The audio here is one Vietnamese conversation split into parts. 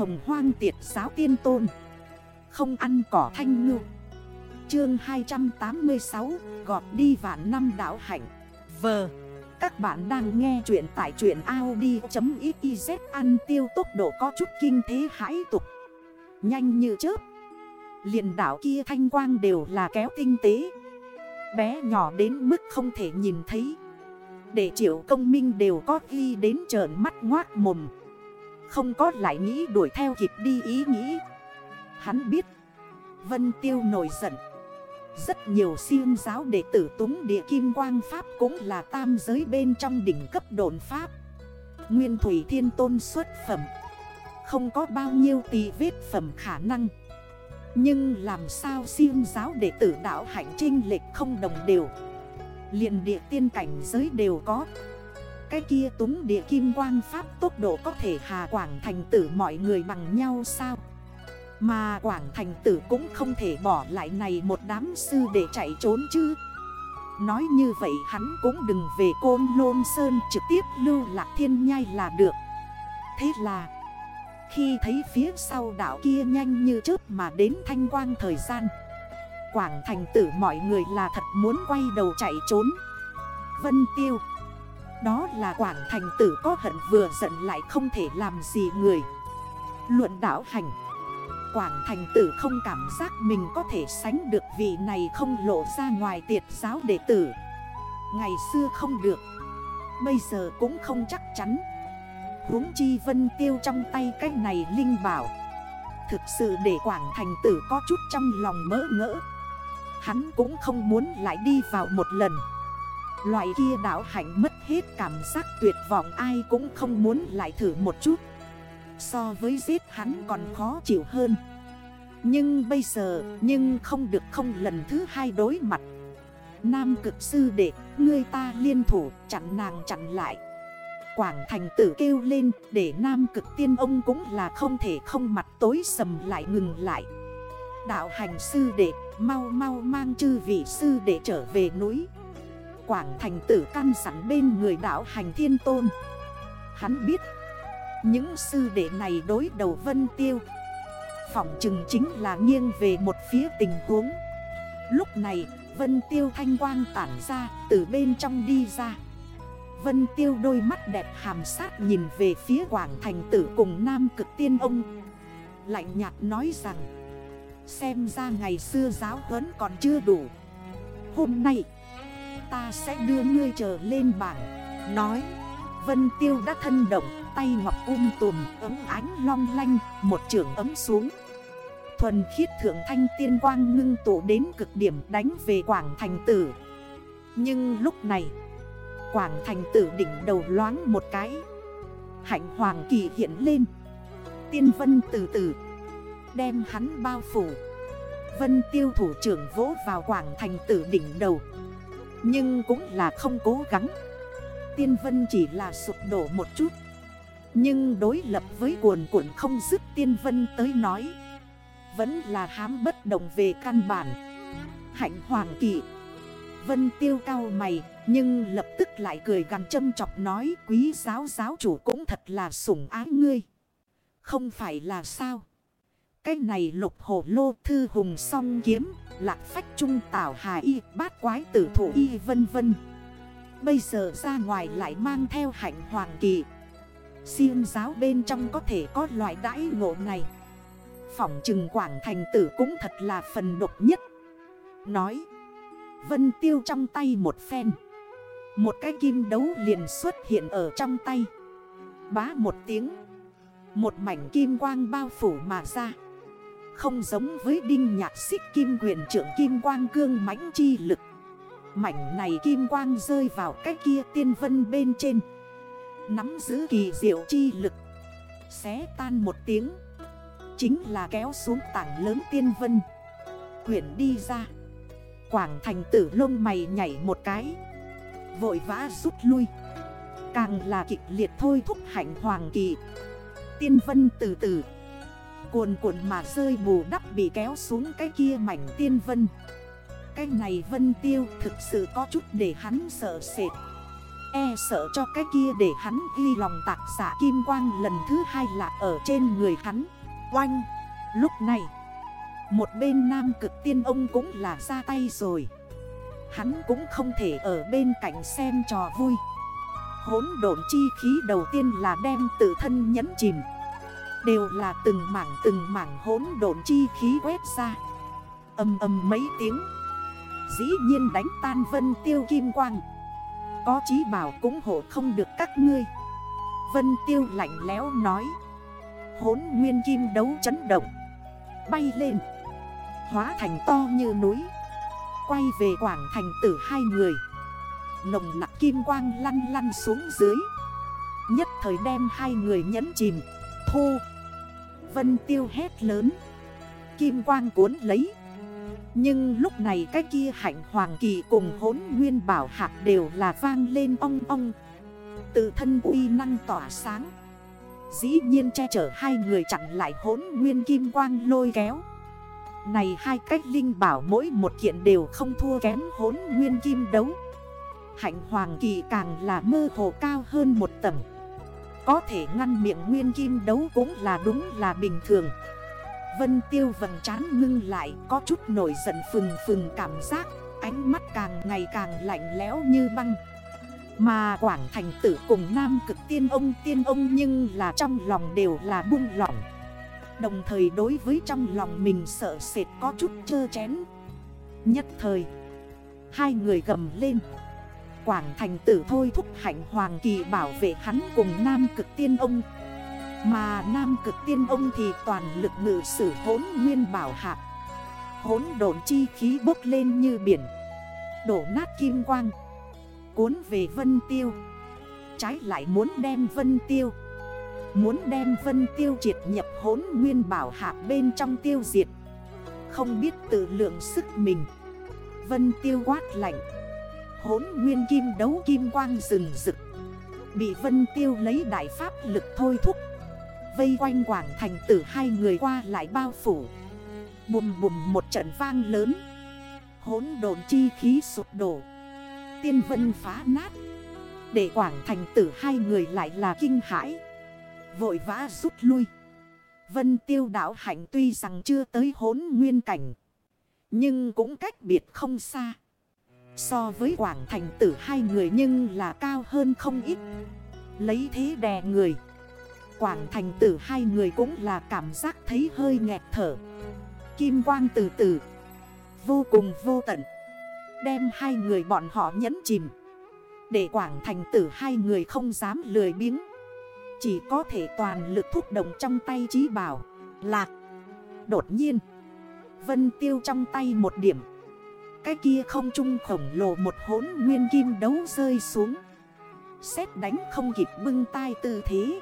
hồng hoang tiệt giáo tiên tôn. Không ăn cỏ thanh ngư. Chương 286 Gọt đi vạn năm đảo hạnh. Vờ Các bạn đang nghe chuyện tại truyện Audi.xyz Ăn tiêu tốc độ có chút kinh thế hãi tục. Nhanh như chớp. Liền đảo kia thanh quang đều là kéo tinh tế. Bé nhỏ đến mức không thể nhìn thấy. Để triệu công minh đều có ghi đến trởn mắt ngoác mồm. Không có lại nghĩ đuổi theo kịp đi ý nghĩ. Hắn biết, Vân Tiêu nổi giận. Rất nhiều siêng giáo đệ tử túng địa kim quang pháp cũng là tam giới bên trong đỉnh cấp đồn pháp. Nguyên Thủy Thiên Tôn xuất phẩm. Không có bao nhiêu tì vết phẩm khả năng. Nhưng làm sao siêng giáo đệ tử đạo hạnh trinh lệch không đồng đều. Liền địa tiên cảnh giới đều có. Cái kia túng địa kim quang pháp tốc độ có thể hà quảng thành tử mọi người bằng nhau sao? Mà quảng thành tử cũng không thể bỏ lại này một đám sư để chạy trốn chứ. Nói như vậy hắn cũng đừng về côn lôn sơn trực tiếp lưu lạc thiên nhai là được. Thế là, Khi thấy phía sau đảo kia nhanh như chớp mà đến thanh quang thời gian, Quảng thành tử mọi người là thật muốn quay đầu chạy trốn. Vân tiêu đó là quảng thành tử có hận vừa giận lại không thể làm gì người. Luận đảo hành. Quảng thành tử không cảm giác mình có thể sánh được vị này không lộ ra ngoài tiệt giáo đệ tử. Ngày xưa không được. Bây giờ cũng không chắc chắn. Huống chi vân tiêu trong tay cái này linh bảo. Thực sự để quảng thành tử có chút trong lòng mỡ ngỡ. Hắn cũng không muốn lại đi vào một lần. Loại kia đảo hạnh mất hết cảm giác tuyệt vọng, ai cũng không muốn lại thử một chút. So với giết hắn còn khó chịu hơn. Nhưng bây giờ, nhưng không được không lần thứ hai đối mặt. Nam cực sư đệ người ta liên thủ, chặn nàng chặn lại. Quảng thành tử kêu lên, Để nam cực tiên ông cũng là không thể không mặt tối sầm lại ngừng lại. Đạo hành sư đệ, Mau mau mang chư vị sư đệ trở về núi. Quảng thành tử căn sẵn bên người đạo hành thiên tôn. Hắn biết, Những sư đệ này đối đầu vân tiêu, Phỏng chừng chính là nghiêng về một phía tình huống. Lúc này, vân tiêu thanh quang tản ra, từ bên trong đi ra. Vân tiêu đôi mắt đẹp hàm sát nhìn về phía quảng thành tử cùng nam cực tiên ông. Lạnh nhạt nói rằng, Xem ra ngày xưa giáo huấn còn chưa đủ. Hôm nay Ta sẽ đưa ngươi trở lên bảng. Nói, Vân tiêu đã thân động, Tay ngọc um tùm ấm ánh long lanh, Một trường ấm xuống. Thuần khiết thượng thanh tiên quang ngưng tụ đến cực điểm đánh về Quảng Thành Tử. Nhưng lúc này, Quảng Thành Tử đỉnh đầu loáng một cái. Hạnh hoàng kỳ hiện lên. Tiên vân từ từ, Đem hắn bao phủ. Vân tiêu thủ trưởng vỗ vào quảng thành tử đỉnh đầu. Nhưng cũng là không cố gắng. Tiên vân chỉ là sụp đổ một chút. Nhưng đối lập với cuồn cuộn không dứt tiên vân tới nói. Vẫn là hám bất đồng về căn bản. Hạnh hoàng kỳ. Vân tiêu cao mày, Nhưng lập tức lại cười gần châm chọc nói, Quý giáo giáo chủ cũng thật là sủng ái ngươi. Không phải là sao? Cái này lục hổ lô thư hùng song kiếm, Lạc phách trung tảo hà y, bát quái tử thủ y, vân vân. Bây giờ ra ngoài lại mang theo hạnh hoàng kỳ. Siêu giáo bên trong có thể có loại đãi ngộ này. Phỏng trừng quảng thành tử cũng thật là phần độc nhất. Nói, Vân tiêu trong tay một phen. Một cái kim đấu liền xuất hiện ở trong tay. Bá một tiếng. Một mảnh kim quang bao phủ mà ra không giống với đinh nhạc xích kim quyền trưởng kim quang cương mãnh chi lực. Mảnh này kim quang rơi vào cái kia tiên vân bên trên. Nắm giữ kỳ diệu chi lực. Xé tan một tiếng. Chính là kéo xuống tảng lớn tiên vân. Quyển đi ra. Quảng thành tử lông mày nhảy một cái. Vội vã rút lui. Càng là kịch liệt thôi thúc hạnh hoàng kỳ. Tiên vân từ từ. Cuồn cuộn mà rơi bù đắp bị kéo xuống cái kia mảnh tiên vân. Cái này vân tiêu thực sự có chút để hắn sợ sệt. E sợ cho cái kia để hắn ghi lòng tạc giả kim quang lần thứ hai là ở trên người hắn. Oanh! Lúc này, Một bên nam cực tiên ông cũng là ra tay rồi. Hắn cũng không thể ở bên cạnh xem trò vui. Hốn độn chi khí đầu tiên là đem tự thân nhấn chìm. Đều là từng mảng từng mảng hốn độn chi khí quét ra. Âm âm mấy tiếng. Dĩ nhiên đánh tan vân tiêu kim quang. Có chí bảo cũng hộ không được các ngươi. Vân tiêu lạnh léo nói. Hốn nguyên kim đấu chấn động. Bay lên. Hóa thành to như núi. Quay về quảng thành tử hai người. Nồng nặng kim quang lăn lăn xuống dưới. Nhất thời đem hai người nhấn chìm. Thu Vân tiêu hét lớn. Kim quang cuốn lấy. Nhưng lúc này cái kia hạnh hoàng kỳ cùng hốn nguyên bảo hạc đều là vang lên ong ong. Tự thân uy năng tỏa sáng. Dĩ nhiên che chở hai người chặn lại hốn nguyên kim quang lôi kéo. Này hai cách linh bảo mỗi một kiện đều không thua kém hốn nguyên kim đấu. Hạnh hoàng kỳ càng là mơ hồ cao hơn một tầng. Có thể ngăn miệng nguyên kim đấu cũng là đúng là bình thường. Vân tiêu vầng chán ngưng lại, có chút nổi giận phừng phừng cảm giác, Ánh mắt càng ngày càng lạnh lẽo như băng. Mà Quảng Thành tử cùng Nam cực tiên ông tiên ông nhưng là trong lòng đều là buông lỏng. Đồng thời đối với trong lòng mình sợ sệt có chút chơ chén. Nhất thời, Hai người gầm lên. Quảng thành tử thôi thúc hạnh hoàng kỳ bảo vệ hắn cùng nam cực tiên ông. Mà nam cực tiên ông thì toàn lực ngự sử hốn nguyên bảo hạt Hốn đồn chi khí bốc lên như biển. Đổ nát kim quang. Cuốn về vân tiêu. Trái lại muốn đem vân tiêu. Muốn đem vân tiêu triệt nhập hốn nguyên bảo hạt bên trong tiêu diệt. Không biết tự lượng sức mình. Vân tiêu quát lạnh. Hốn nguyên kim đấu kim quang rừng rực. Bị vân tiêu lấy đại pháp lực thôi thúc. Vây quanh quảng thành tử hai người qua lại bao phủ. Bùm bùm một trận vang lớn. Hốn đồn chi khí sụp đổ. Tiên vân phá nát. Để quảng thành tử hai người lại là kinh hãi. Vội vã rút lui. Vân tiêu đảo hạnh tuy rằng chưa tới hốn nguyên cảnh. Nhưng cũng cách biệt không xa. So với Quảng Thành tử hai người nhưng là cao hơn không ít. Lấy thế đè người. Quảng Thành tử hai người cũng là cảm giác thấy hơi nghẹt thở. Kim quang từ từ. Vô cùng vô tận. Đem hai người bọn họ nhấn chìm. Để Quảng Thành tử hai người không dám lười biếng. Chỉ có thể toàn lực thúc động trong tay trí bảo. Lạc. Đột nhiên. Vân tiêu trong tay một điểm cái kia không trung khổng lồ một hốn nguyên kim đấu rơi xuống. Xét đánh không kịp bưng tay tư thế.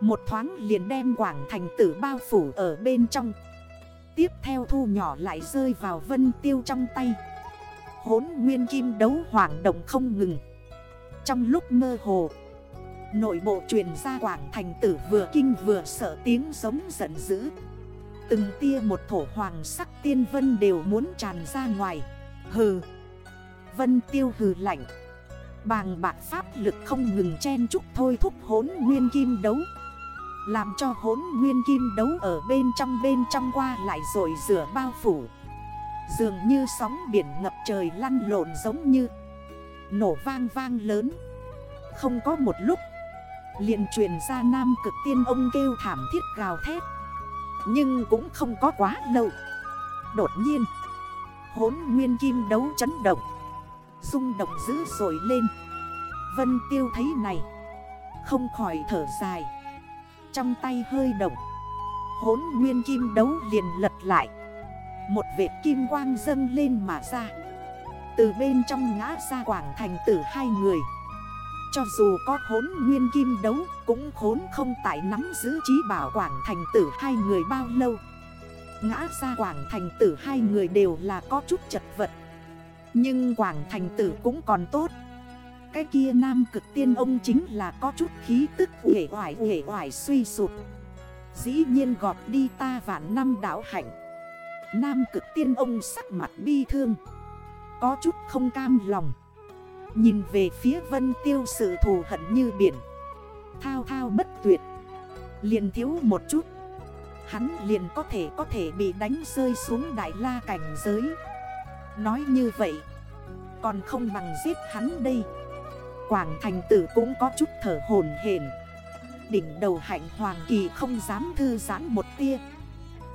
Một thoáng liền đem quảng thành tử bao phủ ở bên trong. Tiếp theo thu nhỏ lại rơi vào vân tiêu trong tay. Hốn nguyên kim đấu hoảng động không ngừng. Trong lúc mơ hồ, Nội bộ truyền ra quảng thành tử vừa kinh vừa sợ tiếng giống giận dữ. Từng tia một thổ hoàng sắc tiên vân đều muốn tràn ra ngoài. Hừ. Vân tiêu hừ lạnh. Bàng bạc pháp lực không ngừng chen chúc thôi thúc hốn nguyên kim đấu. Làm cho hốn nguyên kim đấu ở bên trong bên trong qua lại rồi rửa bao phủ. Dường như sóng biển ngập trời lăn lộn giống như Nổ vang vang lớn. Không có một lúc, liền truyền ra nam cực tiên ông kêu thảm thiết gào thét. Nhưng cũng không có quá lâu. Đột nhiên Hốn nguyên kim đấu chấn động Dung động dữ dội lên. Vân tiêu thấy này, Không khỏi thở dài. Trong tay hơi động Hốn nguyên kim đấu liền lật lại. Một vệt kim quang dâng lên mà ra. Từ bên trong ngã ra quảng thành tử hai người. Cho dù có hốn nguyên kim đấu, Cũng khốn không tại nắm giữ trí bảo quảng thành tử hai người bao lâu. Ngã ra Quảng Thành Tử hai người đều là có chút chật vật. Nhưng Quảng Thành Tử cũng còn tốt. Cái kia nam cực tiên ông chính là có chút khí tức uể oải uể oải suy sụp. Dĩ nhiên gọt đi ta vạn năm đảo hạnh. Nam cực tiên ông sắc mặt bi thương. Có chút không cam lòng. Nhìn về phía vân tiêu sự thù hận như biển. Thao thao bất tuyệt. Liền thiếu một chút. Hắn liền có thể có thể bị đánh rơi xuống đại la cảnh giới. Nói như vậy, Còn không bằng giết hắn đây. Quảng thành tử cũng có chút thở hồn hền Đỉnh đầu hạnh hoàng kỳ không dám thư giãn một tia.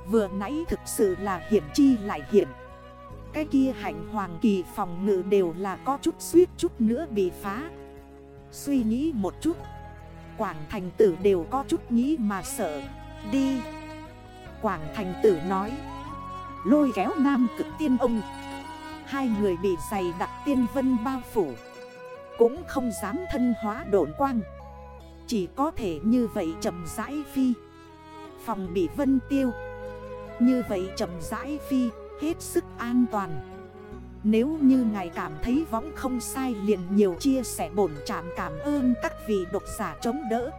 Vừa nãy thực sự là hiểm chi lại hiểm. Cái kia hạnh hoàng kỳ phòng ngự đều là có chút suýt chút nữa bị phá. Suy nghĩ một chút, Quảng thành tử đều có chút nghĩ mà sợ. Đi. Quảng thành tử nói, Lôi kéo nam cực tiên ông. Hai người bị giày đặc tiên vân bao phủ, Cũng không dám thân hóa độn quang. Chỉ có thể như vậy chậm rãi phi. Phòng bị vân tiêu, Như vậy chậm rãi phi. Hết sức an toàn. Nếu như ngài cảm thấy võng không sai liền nhiều chia sẻ bổn trạm cảm ơn các vị độc giả chống đỡ.